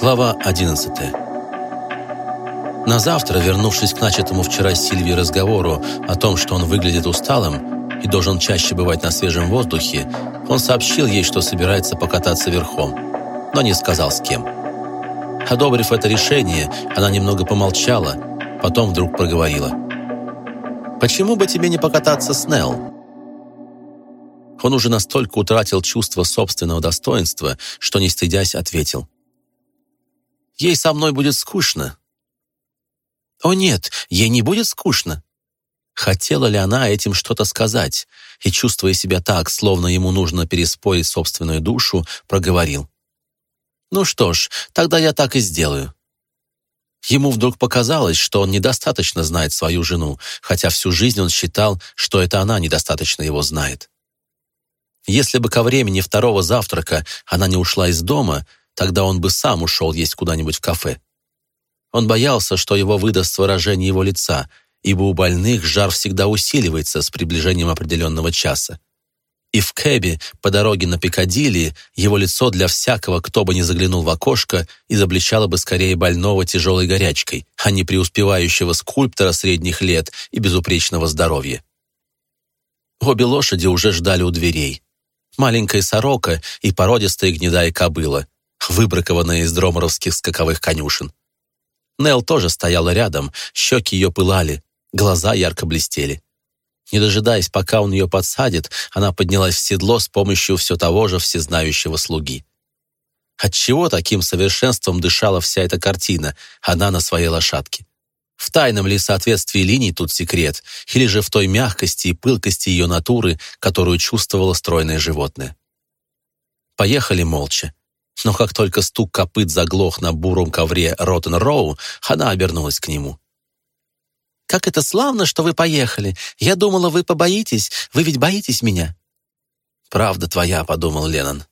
Глава 11 На завтра, вернувшись к начатому вчера с разговору о том, что он выглядит усталым и должен чаще бывать на свежем воздухе, он сообщил ей, что собирается покататься верхом, но не сказал с кем. Одобрив это решение, она немного помолчала, потом вдруг проговорила. «Почему бы тебе не покататься с Нелл?» Он уже настолько утратил чувство собственного достоинства, что, не стыдясь, ответил. Ей со мной будет скучно». «О нет, ей не будет скучно». Хотела ли она этим что-то сказать, и, чувствуя себя так, словно ему нужно переспорить собственную душу, проговорил. «Ну что ж, тогда я так и сделаю». Ему вдруг показалось, что он недостаточно знает свою жену, хотя всю жизнь он считал, что это она недостаточно его знает. Если бы ко времени второго завтрака она не ушла из дома, Тогда он бы сам ушел есть куда-нибудь в кафе. Он боялся, что его выдаст выражение его лица, ибо у больных жар всегда усиливается с приближением определенного часа. И в кэбе по дороге на Пикадилли его лицо для всякого, кто бы ни заглянул в окошко, изобличало бы скорее больного тяжелой горячкой, а не преуспевающего скульптора средних лет и безупречного здоровья. Обе лошади уже ждали у дверей. Маленькая сорока и породистая гнедая кобыла, выбракованная из дроморовских скаковых конюшен. Нел тоже стояла рядом, щеки ее пылали, глаза ярко блестели. Не дожидаясь, пока он ее подсадит, она поднялась в седло с помощью все того же всезнающего слуги. Отчего таким совершенством дышала вся эта картина, она на своей лошадке? В тайном ли соответствии линий тут секрет, или же в той мягкости и пылкости ее натуры, которую чувствовало стройное животное? Поехали молча. Но как только стук копыт заглох на буром ковре Роттен-Роу, она обернулась к нему. «Как это славно, что вы поехали! Я думала, вы побоитесь. Вы ведь боитесь меня?» «Правда твоя», — подумал Леннон.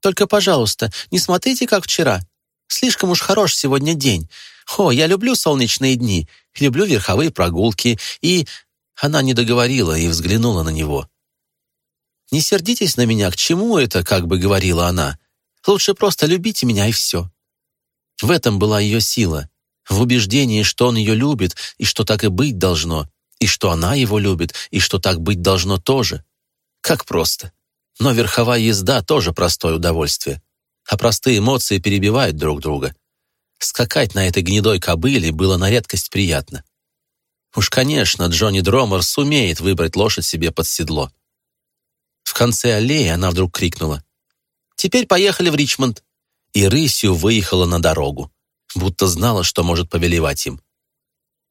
«Только, пожалуйста, не смотрите, как вчера. Слишком уж хорош сегодня день. О, я люблю солнечные дни, люблю верховые прогулки, и...» Она не договорила и взглянула на него. «Не сердитесь на меня, к чему это?» — как бы говорила она. Лучше просто любите меня и все». В этом была ее сила, в убеждении, что он ее любит, и что так и быть должно, и что она его любит, и что так быть должно тоже. Как просто. Но верховая езда тоже простое удовольствие. А простые эмоции перебивают друг друга. Скакать на этой гнедой кобыле было на редкость приятно. Уж, конечно, Джонни Дромер сумеет выбрать лошадь себе под седло. В конце аллеи она вдруг крикнула. Теперь поехали в Ричмонд». И рысью выехала на дорогу, будто знала, что может повелевать им.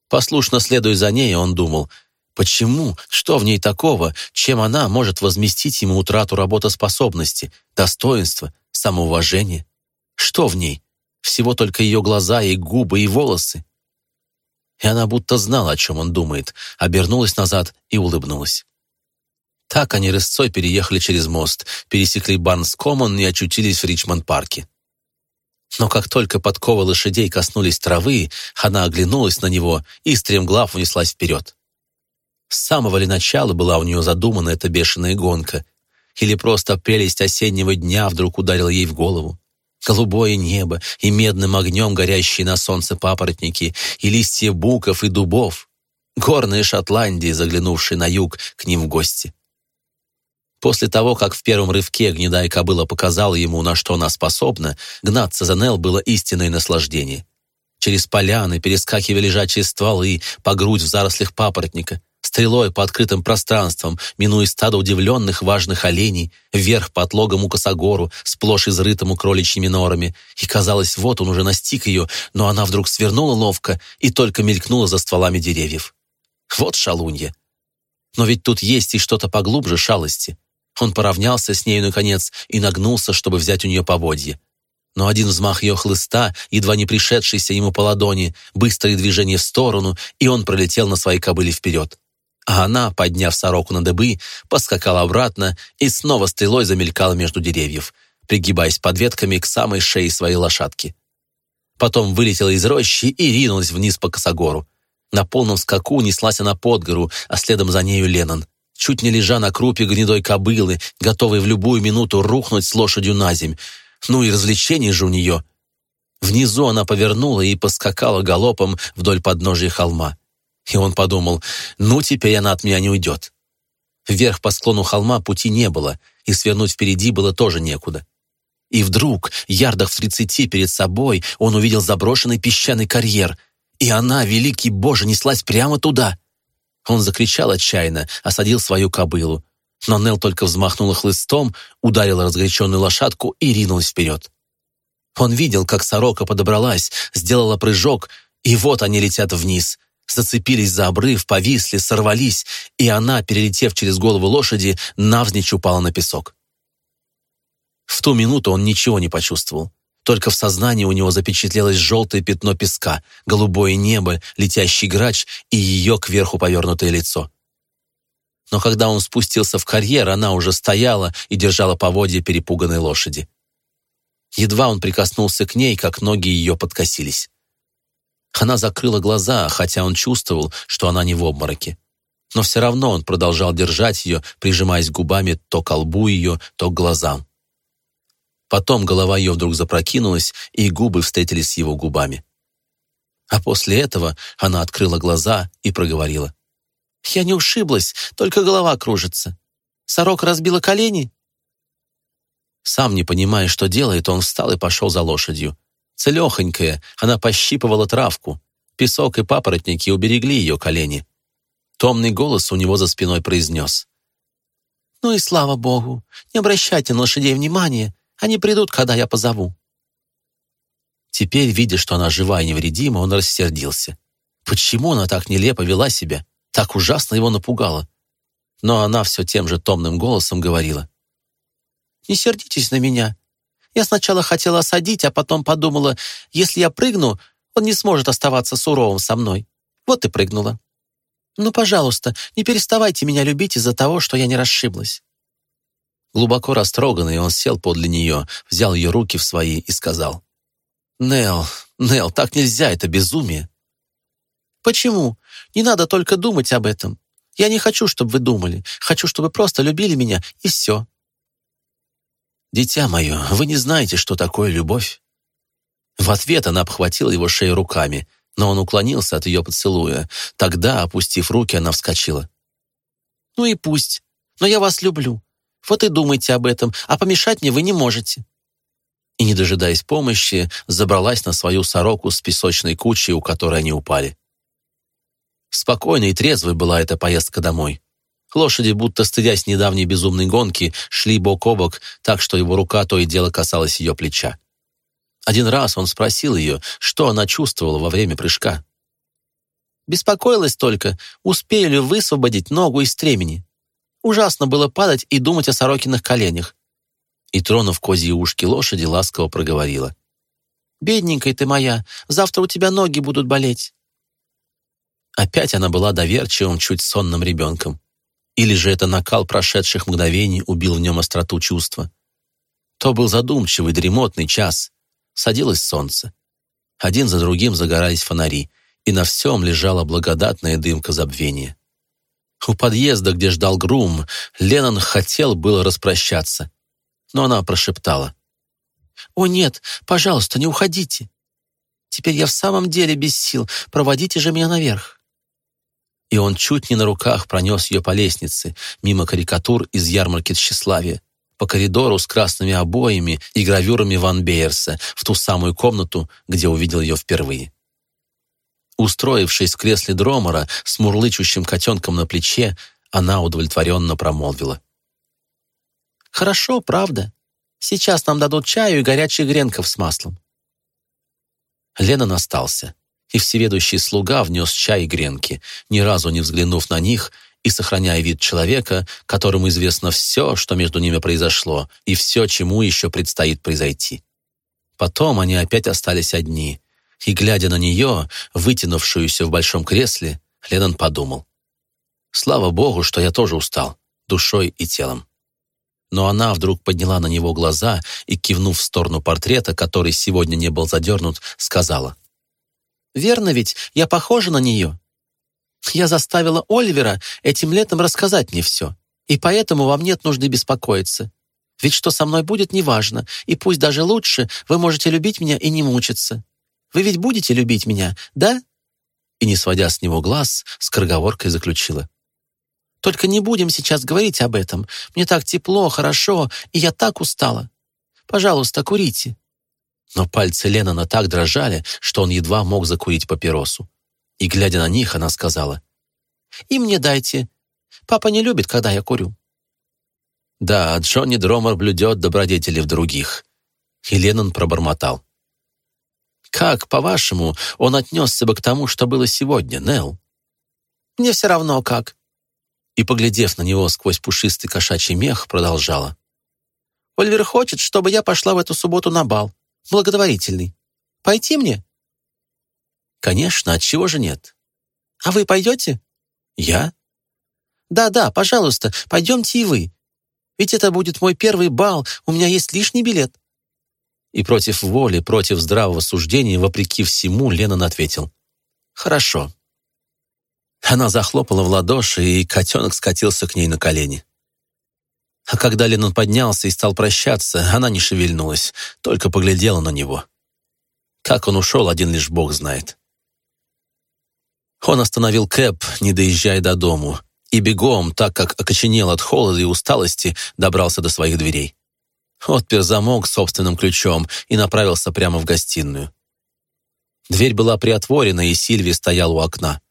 Послушно следуя за ней, он думал, почему, что в ней такого, чем она может возместить ему утрату работоспособности, достоинства, самоуважения? Что в ней? Всего только ее глаза и губы и волосы. И она будто знала, о чем он думает, обернулась назад и улыбнулась. Так они рысцой переехали через мост, пересекли Барнс-Коммон и очутились в Ричмонд-парке. Но как только подковы лошадей коснулись травы, она оглянулась на него и стремглав унеслась вперед. С самого ли начала была у нее задумана эта бешеная гонка? Или просто прелесть осеннего дня вдруг ударила ей в голову? Голубое небо и медным огнем горящие на солнце папоротники, и листья буков и дубов. Горные Шотландии, заглянувшие на юг к ним в гости. После того, как в первом рывке гнедая кобыла показала ему, на что она способна, гнаться за Нел было истинное наслаждение. Через поляны перескакивали лежачие стволы, по грудь в зарослях папоротника, стрелой по открытым пространствам, минуя стадо удивленных важных оленей, вверх по отлогому косогору, сплошь изрытому кроличьими норами. И казалось, вот он уже настиг ее, но она вдруг свернула ловко и только мелькнула за стволами деревьев. Вот шалунья. Но ведь тут есть и что-то поглубже шалости. Он поравнялся с нею, наконец, и нагнулся, чтобы взять у нее поводье. Но один взмах ее хлыста, едва не пришедшийся ему по ладони, быстрые движения в сторону, и он пролетел на своей кобыле вперед. А она, подняв сороку на дыбы, поскакала обратно и снова стрелой замелькала между деревьев, пригибаясь под ветками к самой шее своей лошадки. Потом вылетела из рощи и ринулась вниз по косогору. На полном скаку неслась она под гору, а следом за нею Леннон чуть не лежа на крупе гнедой кобылы, готовой в любую минуту рухнуть с лошадью на земь. Ну и развлечение же у нее. Внизу она повернула и поскакала галопом вдоль подножия холма. И он подумал, ну, теперь она от меня не уйдет. Вверх по склону холма пути не было, и свернуть впереди было тоже некуда. И вдруг, ярдах в тридцати перед собой, он увидел заброшенный песчаный карьер, и она, великий Боже, неслась прямо туда. Он закричал отчаянно, осадил свою кобылу. Но Нел только взмахнула хлыстом, ударила разгоряченную лошадку и ринулась вперед. Он видел, как сорока подобралась, сделала прыжок, и вот они летят вниз. Зацепились за обрыв, повисли, сорвались, и она, перелетев через голову лошади, навзничь упала на песок. В ту минуту он ничего не почувствовал. Только в сознании у него запечатлелось желтое пятно песка, голубое небо, летящий грач и ее кверху повернутое лицо. Но когда он спустился в карьер, она уже стояла и держала поводья перепуганной лошади. Едва он прикоснулся к ней, как ноги ее подкосились. Она закрыла глаза, хотя он чувствовал, что она не в обмороке. Но все равно он продолжал держать ее, прижимаясь губами то к лбу ее, то к глазам. Потом голова ее вдруг запрокинулась, и губы встретились с его губами. А после этого она открыла глаза и проговорила. «Я не ушиблась, только голова кружится. Сорок разбила колени?» Сам не понимая, что делает, он встал и пошел за лошадью. Целехонькая, она пощипывала травку. Песок и папоротники уберегли ее колени. Томный голос у него за спиной произнес. «Ну и слава богу! Не обращайте на лошадей внимания, они придут, когда я позову». Теперь, видя, что она жива и невредима, он рассердился. Почему она так нелепо вела себя? Так ужасно его напугала. Но она все тем же томным голосом говорила. «Не сердитесь на меня. Я сначала хотела осадить, а потом подумала, если я прыгну, он не сможет оставаться суровым со мной. Вот и прыгнула. Ну, пожалуйста, не переставайте меня любить из-за того, что я не расшиблась. Глубоко растроганный, он сел подле нее, взял ее руки в свои и сказал. «Нел, Нел, так нельзя, это безумие». «Почему? Не надо только думать об этом. Я не хочу, чтобы вы думали. Хочу, чтобы просто любили меня, и все». «Дитя мое, вы не знаете, что такое любовь?» В ответ она обхватила его шею руками, но он уклонился от ее поцелуя. Тогда, опустив руки, она вскочила. «Ну и пусть. Но я вас люблю. Вот и думайте об этом, а помешать мне вы не можете». И, не дожидаясь помощи, забралась на свою сороку с песочной кучей, у которой они упали. Спокойной и трезвой была эта поездка домой. Лошади, будто стыдясь недавней безумной гонки, шли бок о бок, так что его рука то и дело касалась ее плеча. Один раз он спросил ее, что она чувствовала во время прыжка. «Беспокоилась только, успею ли высвободить ногу из стремени. Ужасно было падать и думать о Сорокиных коленях. И, тронув козьи ушки лошади, ласково проговорила. «Бедненькая ты моя, завтра у тебя ноги будут болеть». Опять она была доверчивым, чуть сонным ребенком. Или же это накал прошедших мгновений убил в нем остроту чувства. То был задумчивый, дремотный час. Садилось солнце. Один за другим загорались фонари, и на всем лежала благодатная дымка забвения. У подъезда, где ждал Грум, Леннон хотел было распрощаться, но она прошептала. «О нет, пожалуйста, не уходите. Теперь я в самом деле без сил, проводите же меня наверх». И он чуть не на руках пронес ее по лестнице, мимо карикатур из ярмарки тщеславия, по коридору с красными обоями и гравюрами Ван Бейерса в ту самую комнату, где увидел ее впервые. Устроившись в кресле дромора с мурлычущим котенком на плече, она удовлетворенно промолвила. «Хорошо, правда. Сейчас нам дадут чаю и горячих гренков с маслом». Леннон остался, и всеведущий слуга внес чай и гренки, ни разу не взглянув на них и сохраняя вид человека, которому известно все, что между ними произошло, и все, чему еще предстоит произойти. Потом они опять остались одни — и, глядя на нее, вытянувшуюся в большом кресле, Леннон подумал. «Слава Богу, что я тоже устал, душой и телом». Но она вдруг подняла на него глаза и, кивнув в сторону портрета, который сегодня не был задернут, сказала. «Верно ведь, я похожа на нее. Я заставила Оливера этим летом рассказать мне все, и поэтому вам нет нужды беспокоиться. Ведь что со мной будет, неважно, и пусть даже лучше, вы можете любить меня и не мучиться. Вы ведь будете любить меня, да?» И, не сводя с него глаз, скороговоркой заключила. «Только не будем сейчас говорить об этом. Мне так тепло, хорошо, и я так устала. Пожалуйста, курите». Но пальцы Леннона так дрожали, что он едва мог закурить папиросу. И, глядя на них, она сказала, «И мне дайте. Папа не любит, когда я курю». Да, Джонни Дромер блюдет добродетели в других. И Леннон пробормотал. Как, по-вашему, он отнесся бы к тому, что было сегодня, Нелл? Мне все равно как. И, поглядев на него сквозь пушистый кошачий мех, продолжала. Ольвер хочет, чтобы я пошла в эту субботу на бал. Благотворительный. Пойти мне? Конечно, от чего же нет? А вы пойдете? Я? Да-да, пожалуйста, пойдемте и вы. Ведь это будет мой первый бал, у меня есть лишний билет. И против воли, против здравого суждения, вопреки всему, Леннон ответил. «Хорошо». Она захлопала в ладоши, и котенок скатился к ней на колени. А когда Леннон поднялся и стал прощаться, она не шевельнулась, только поглядела на него. Как он ушел, один лишь Бог знает. Он остановил Кэп, не доезжая до дому, и бегом, так как окоченел от холода и усталости, добрался до своих дверей. Отпер замок собственным ключом и направился прямо в гостиную. Дверь была приотворена, и Сильви стоял у окна.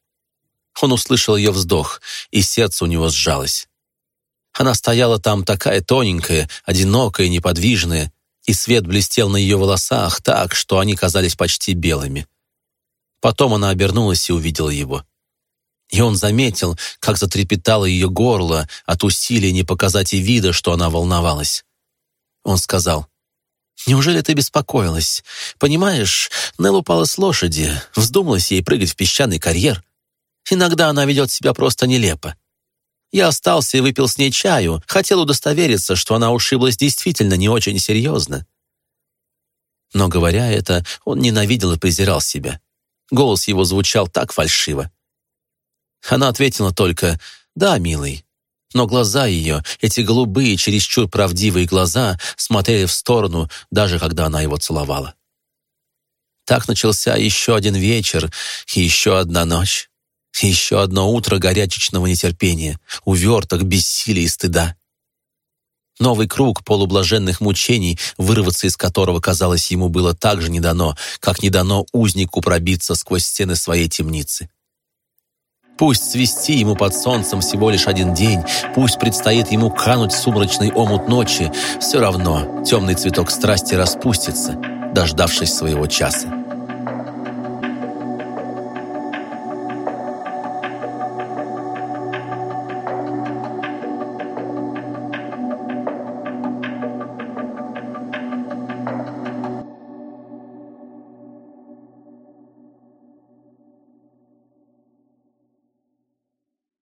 Он услышал ее вздох, и сердце у него сжалось. Она стояла там такая тоненькая, одинокая, неподвижная, и свет блестел на ее волосах так, что они казались почти белыми. Потом она обернулась и увидела его. И он заметил, как затрепетало ее горло от усилия не показать и вида, что она волновалась. Он сказал, «Неужели ты беспокоилась? Понимаешь, Нелл упала с лошади, вздумалась ей прыгать в песчаный карьер. Иногда она ведет себя просто нелепо. Я остался и выпил с ней чаю, хотел удостовериться, что она ушиблась действительно не очень серьезно. Но, говоря это, он ненавидел и презирал себя. Голос его звучал так фальшиво. Она ответила только «Да, милый, но глаза ее, эти голубые, чересчур правдивые глаза, смотрели в сторону, даже когда она его целовала. Так начался еще один вечер и еще одна ночь. еще одно утро горячечного нетерпения, уверток, бессилия и стыда. Новый круг полублаженных мучений, вырваться из которого, казалось, ему было так же не дано, как не дано узнику пробиться сквозь стены своей темницы. Пусть свести ему под солнцем всего лишь один день, пусть предстоит ему кануть сумрачный омут ночи, все равно темный цветок страсти распустится, дождавшись своего часа.